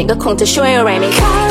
เห็นก็คงจะช่วยอะไรไม่ได้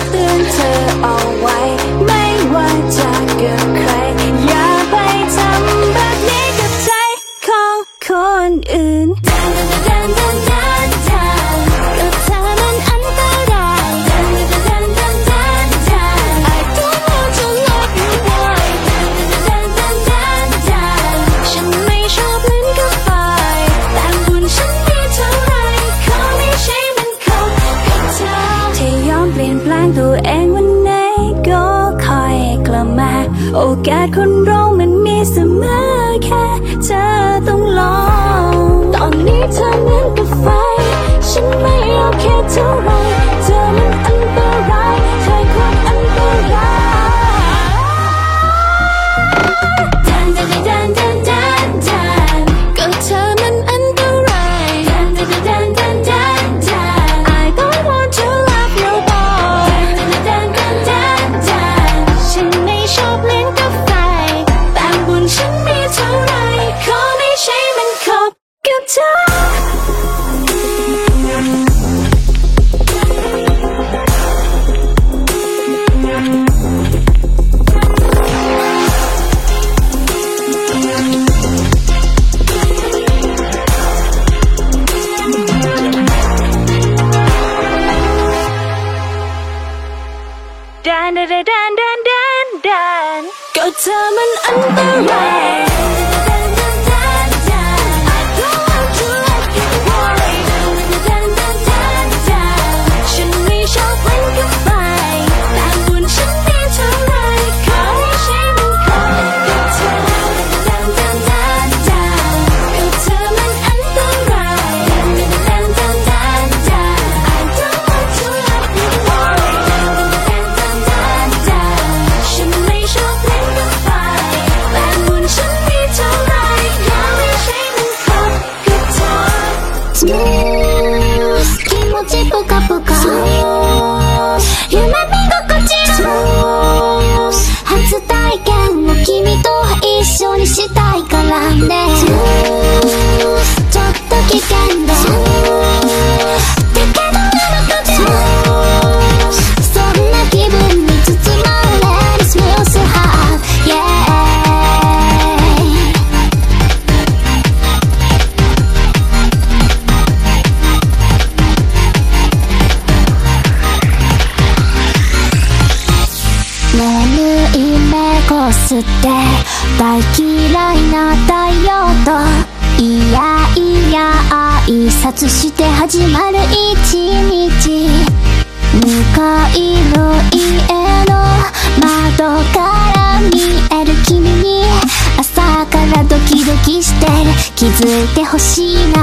識してる。気づいてほしいな。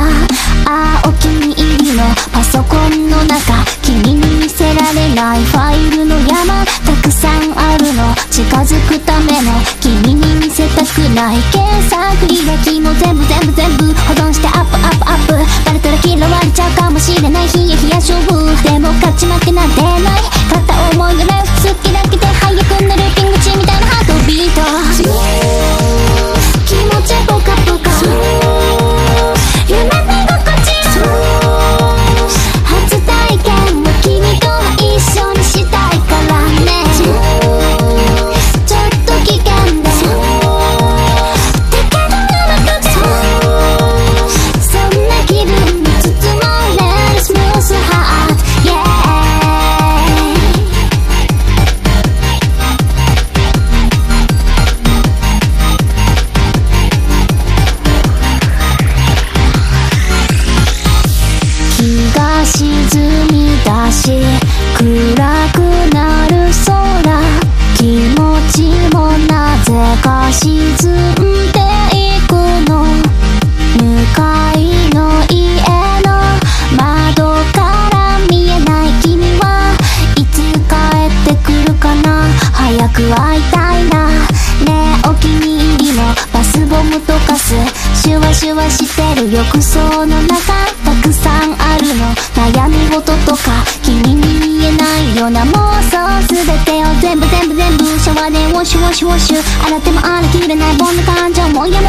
ああお気に入りのパソコンの中君に見せられないファイルの山たくさんあるの近づくための君に見せたくない。検索履歴も全部全部全部保存してアップアップ。アップバレたら嫌われちゃうかもしれない。ヒヤヒヤ勝負でも勝ち負けなんてない。片思いがレフ好きだけで早くなるピング中みたいなハートビート。消臭洗っても洗いきれない凡な感情もやめ